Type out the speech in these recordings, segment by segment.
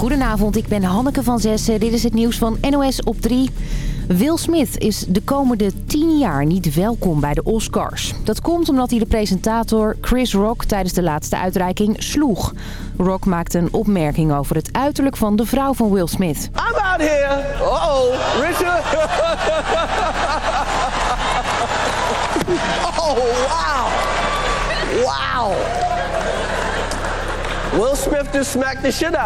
Goedenavond, ik ben Hanneke van Zessen. Dit is het nieuws van NOS op 3. Will Smith is de komende 10 jaar niet welkom bij de Oscars. Dat komt omdat hij de presentator Chris Rock tijdens de laatste uitreiking sloeg. Rock maakte een opmerking over het uiterlijk van de vrouw van Will Smith. I'm out here. Uh-oh, Richard. oh, wow. Wow. Will Smith shit.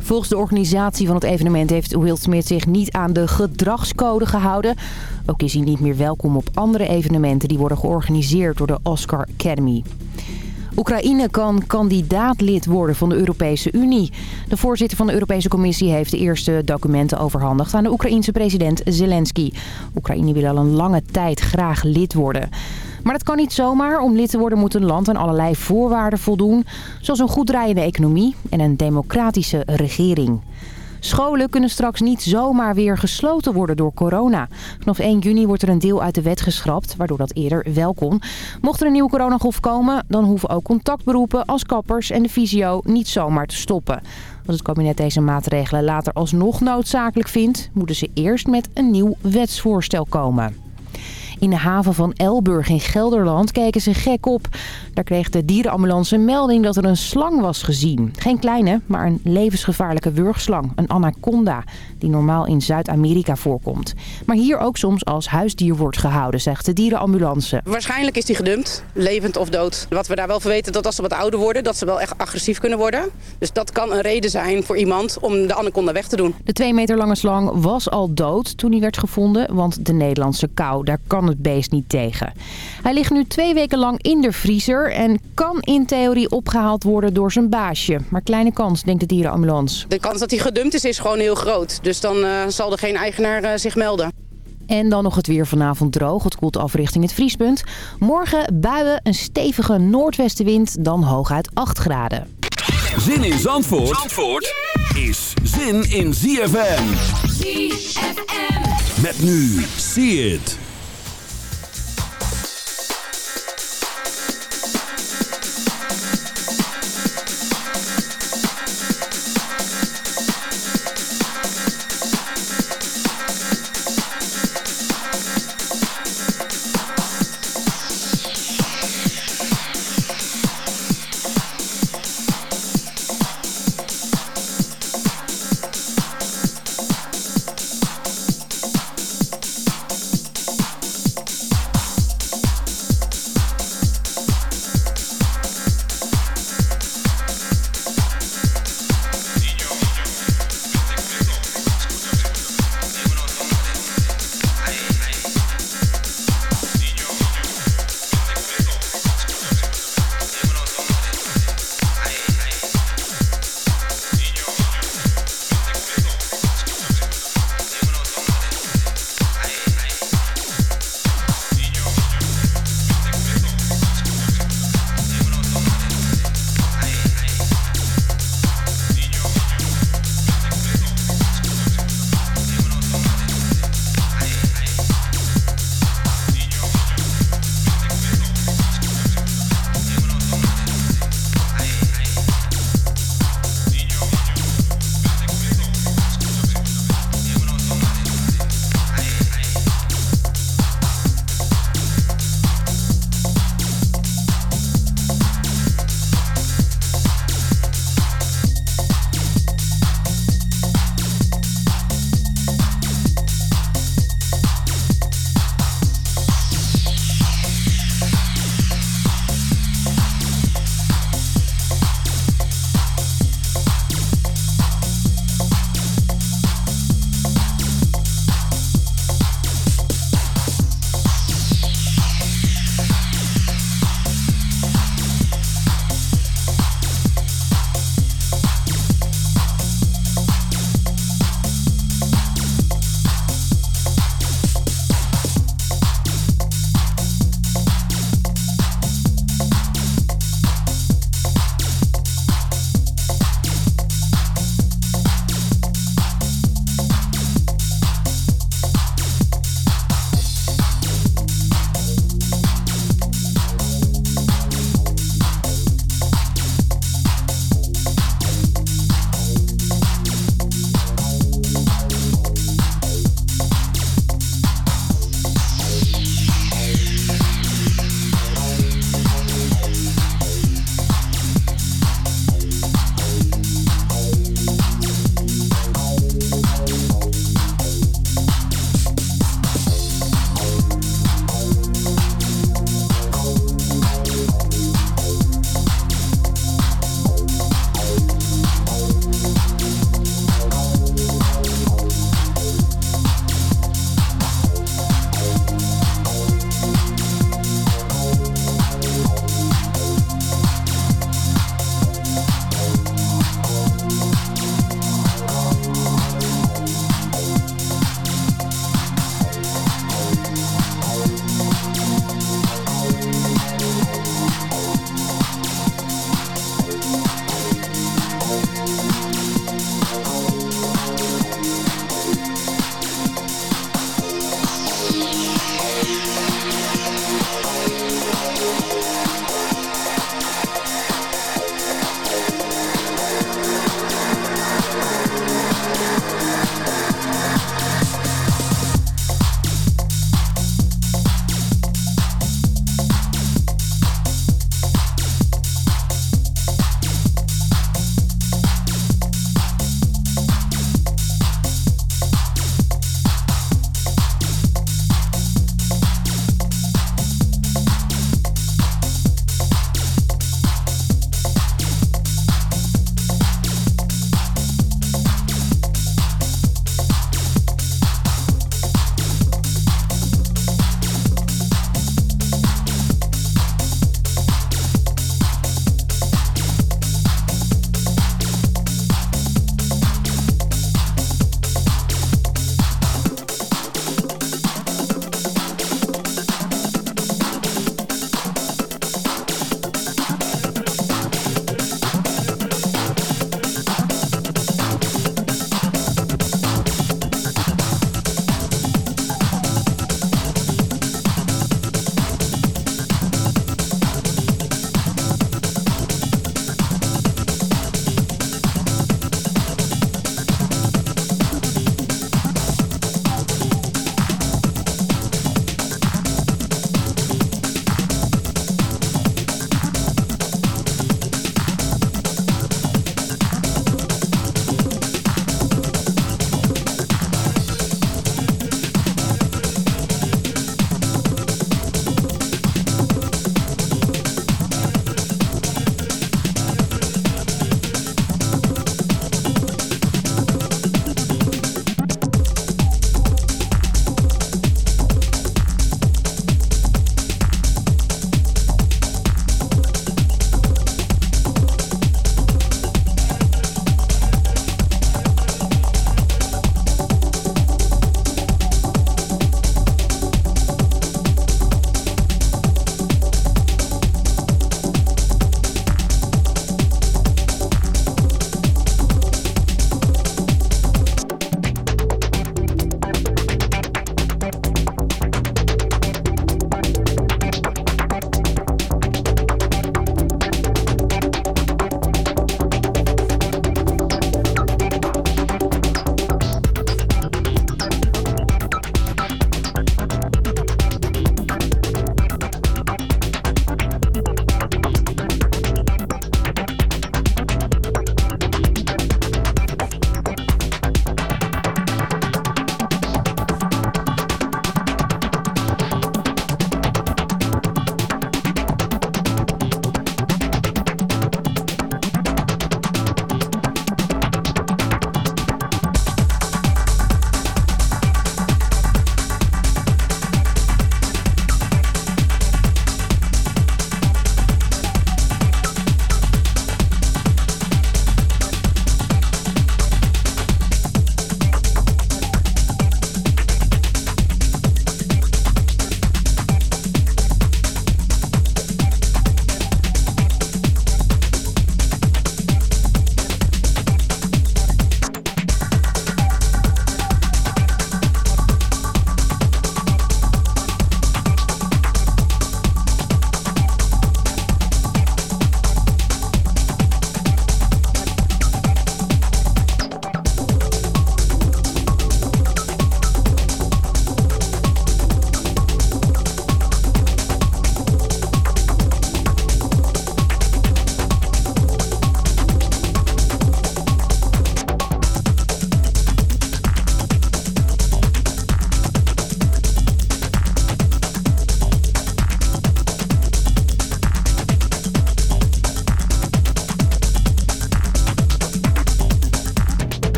Volgens de organisatie van het evenement heeft Will Smith zich niet aan de gedragscode gehouden. Ook is hij niet meer welkom op andere evenementen die worden georganiseerd door de Oscar Academy. Oekraïne kan kandidaatlid worden van de Europese Unie. De voorzitter van de Europese Commissie heeft de eerste documenten overhandigd aan de Oekraïense president Zelensky. Oekraïne wil al een lange tijd graag lid worden. Maar dat kan niet zomaar. Om lid te worden moet een land aan allerlei voorwaarden voldoen. Zoals een goed draaiende economie en een democratische regering. Scholen kunnen straks niet zomaar weer gesloten worden door corona. Vanaf 1 juni wordt er een deel uit de wet geschrapt, waardoor dat eerder wel kon. Mocht er een nieuwe coronagolf komen, dan hoeven ook contactberoepen als kappers en de fysio niet zomaar te stoppen. Als het kabinet deze maatregelen later alsnog noodzakelijk vindt, moeten ze eerst met een nieuw wetsvoorstel komen. In de haven van Elburg in Gelderland keken ze gek op. Daar kreeg de dierenambulance een melding dat er een slang was gezien. Geen kleine, maar een levensgevaarlijke wurgslang, een anaconda, die normaal in Zuid-Amerika voorkomt. Maar hier ook soms als huisdier wordt gehouden, zegt de dierenambulance. Waarschijnlijk is die gedumpt, levend of dood. Wat we daar wel van weten, dat als ze wat ouder worden, dat ze wel echt agressief kunnen worden. Dus dat kan een reden zijn voor iemand om de anaconda weg te doen. De twee meter lange slang was al dood toen hij werd gevonden, want de Nederlandse kou, daar kan het beest niet tegen. Hij ligt nu twee weken lang in de vriezer en kan in theorie opgehaald worden door zijn baasje. Maar kleine kans, denkt de dierenambulance. De kans dat hij gedumpt is, is gewoon heel groot. Dus dan uh, zal er geen eigenaar uh, zich melden. En dan nog het weer vanavond droog. Het koelt af richting het vriespunt. Morgen buien, een stevige noordwestenwind, dan hooguit 8 graden. Zin in Zandvoort, Zandvoort is zin in ZFM. ZFM. Met nu, see it.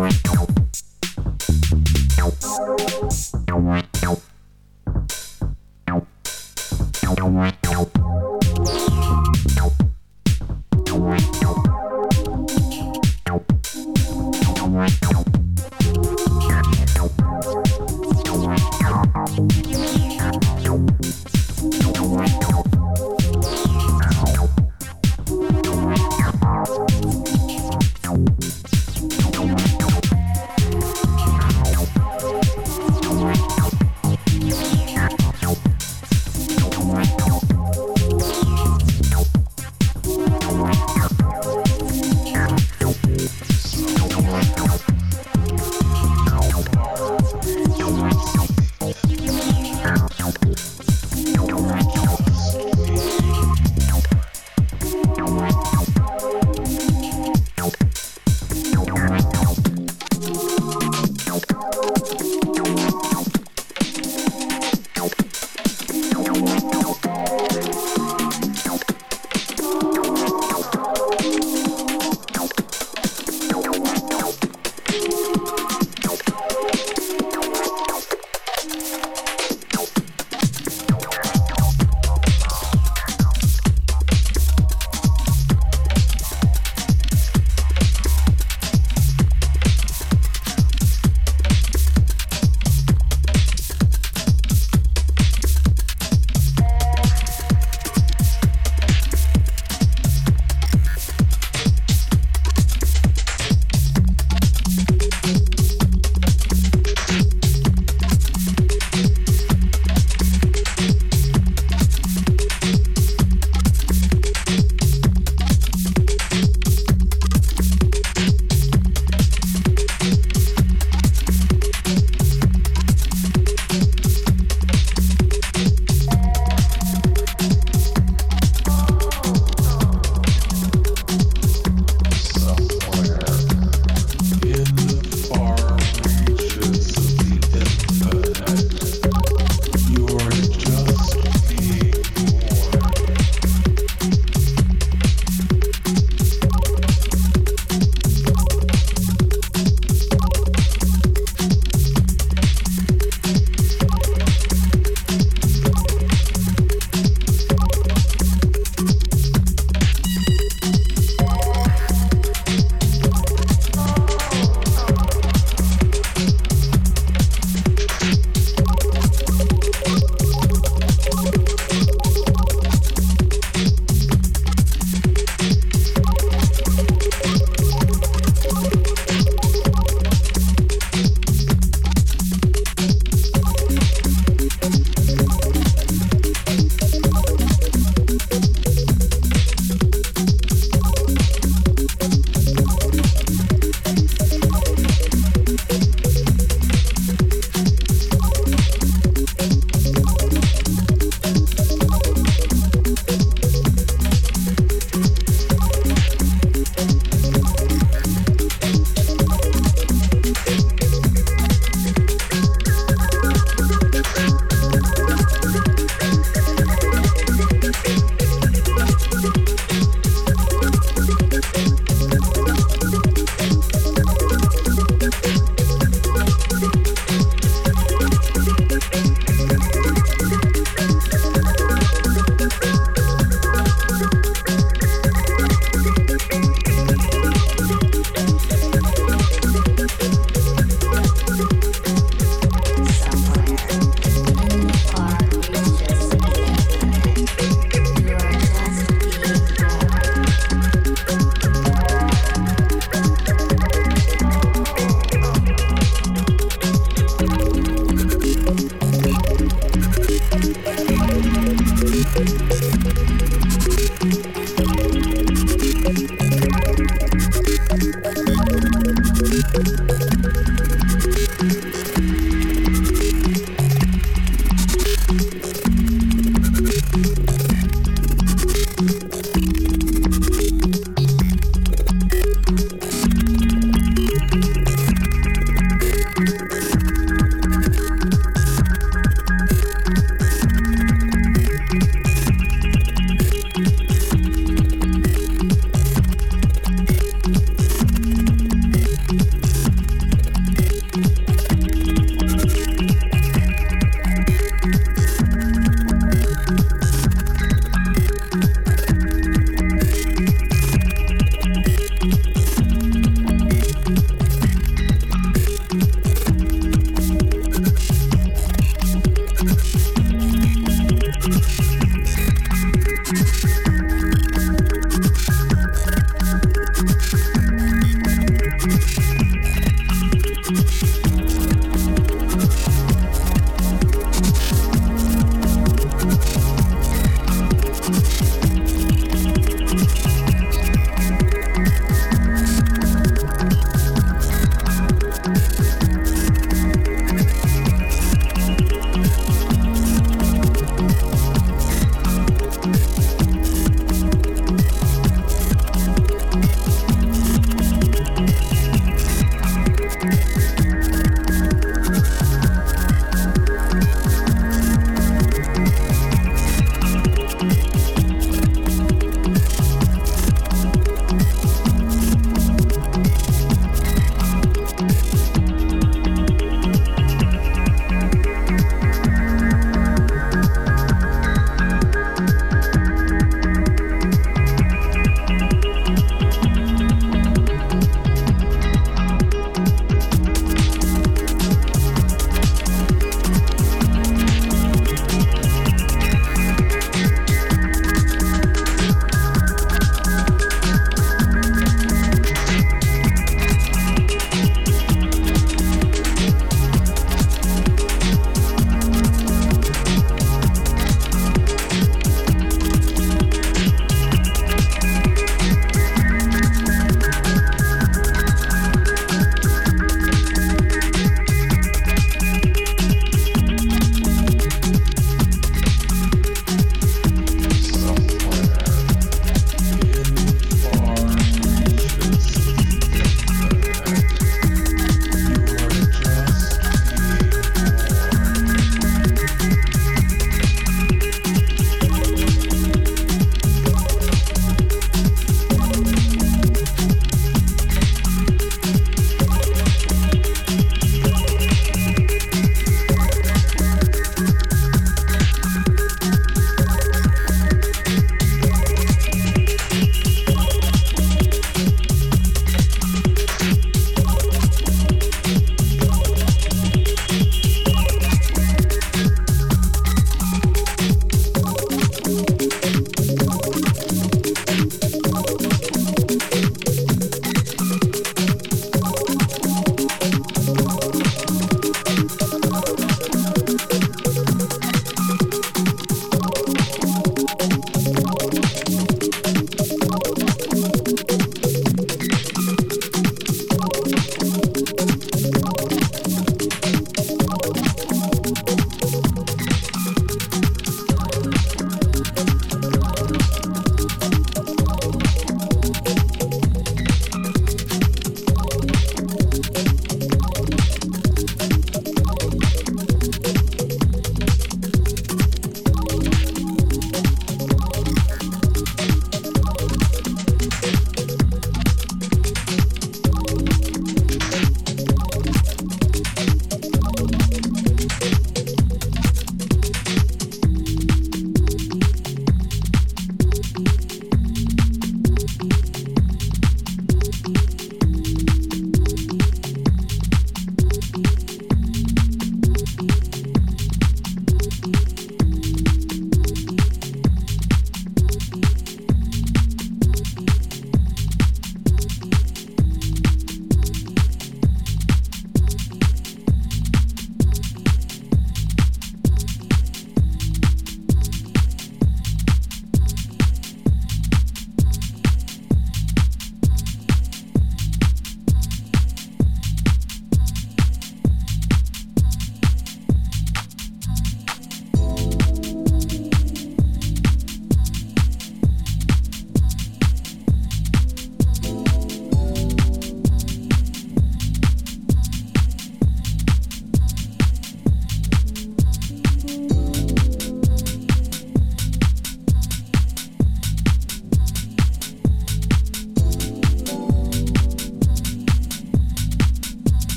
Work.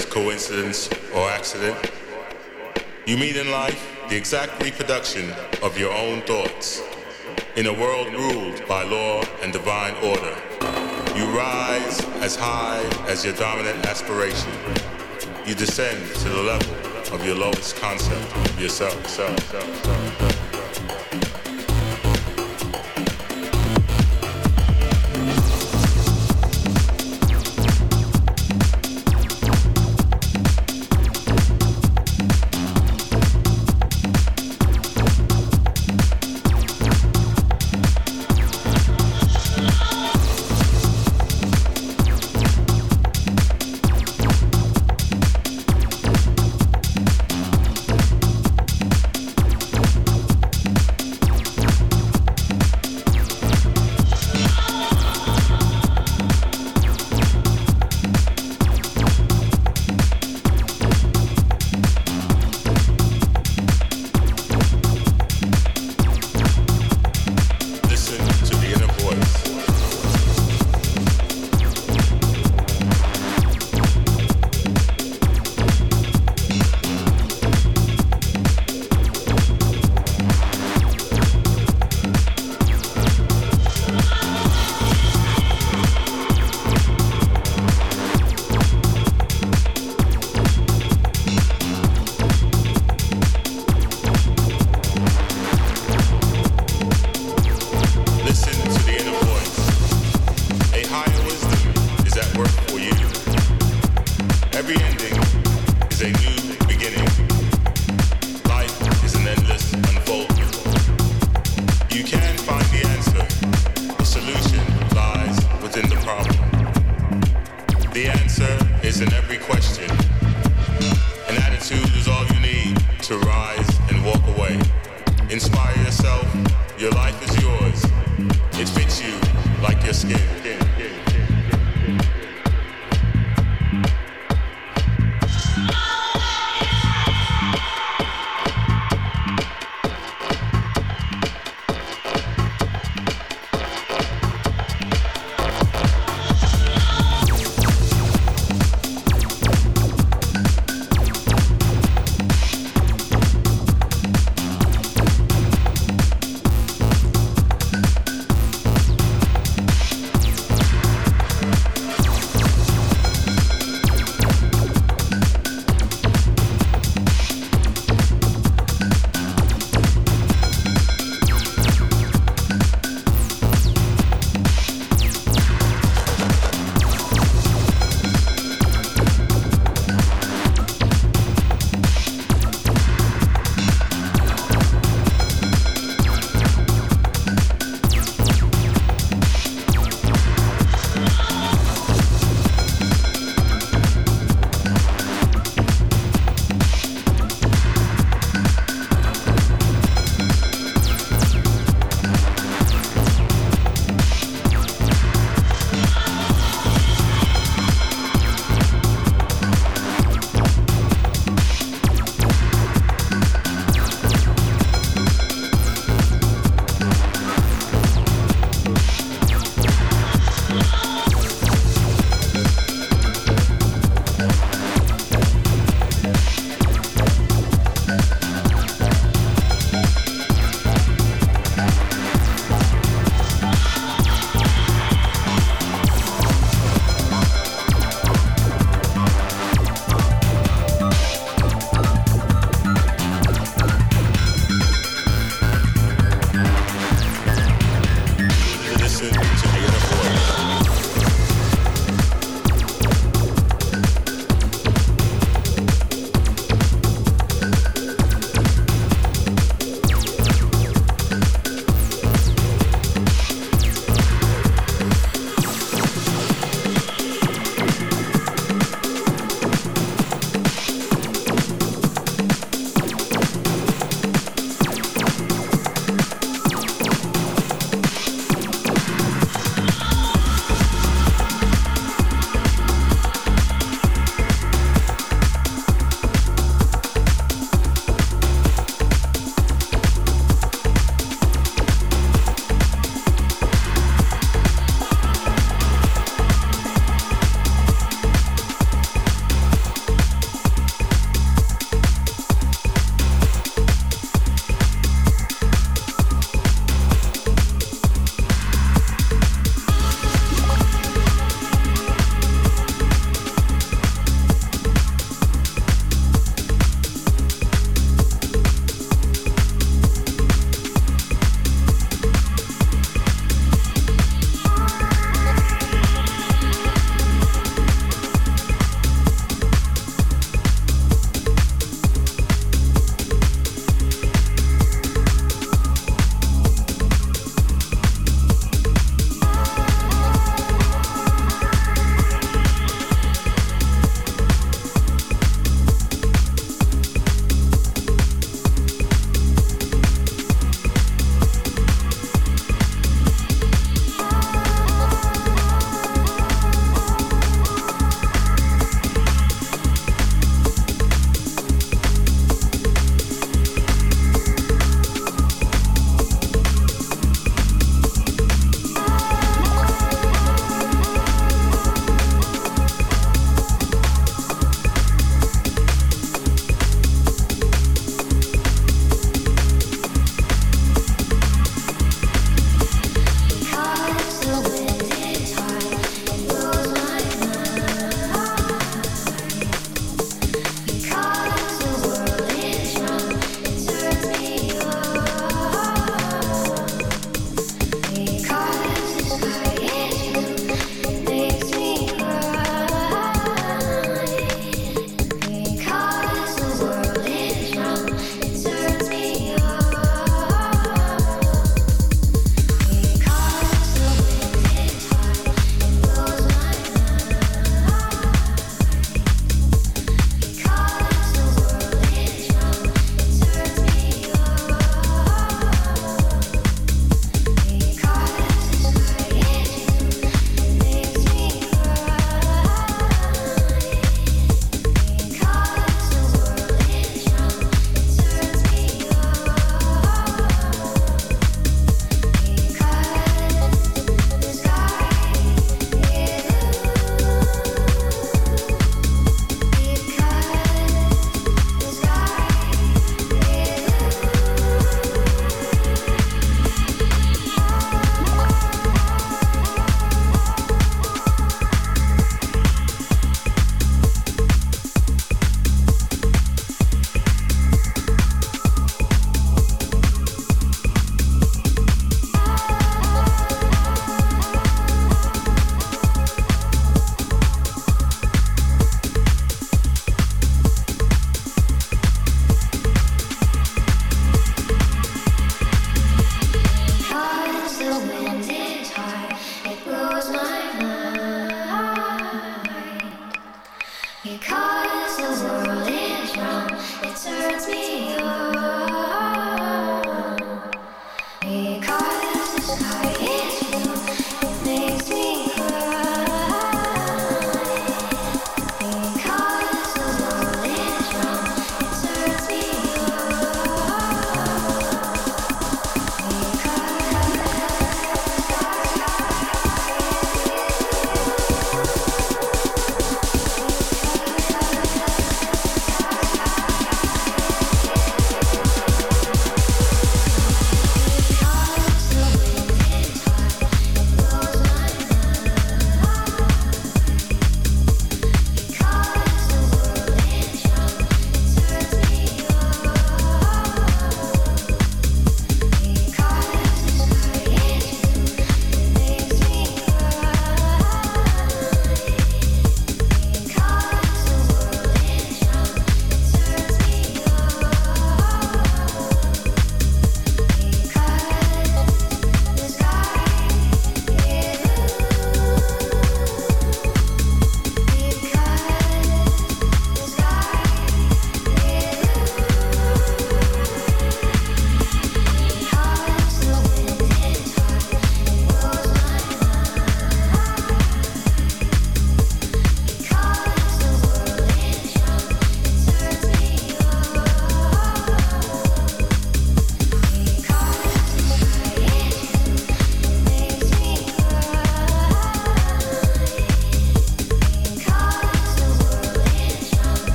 Coincidence, or accident. You meet in life the exact reproduction of your own thoughts. In a world ruled by law and divine order, you rise as high as your dominant aspiration. You descend to the level of your lowest concept yourself. Self, self, self,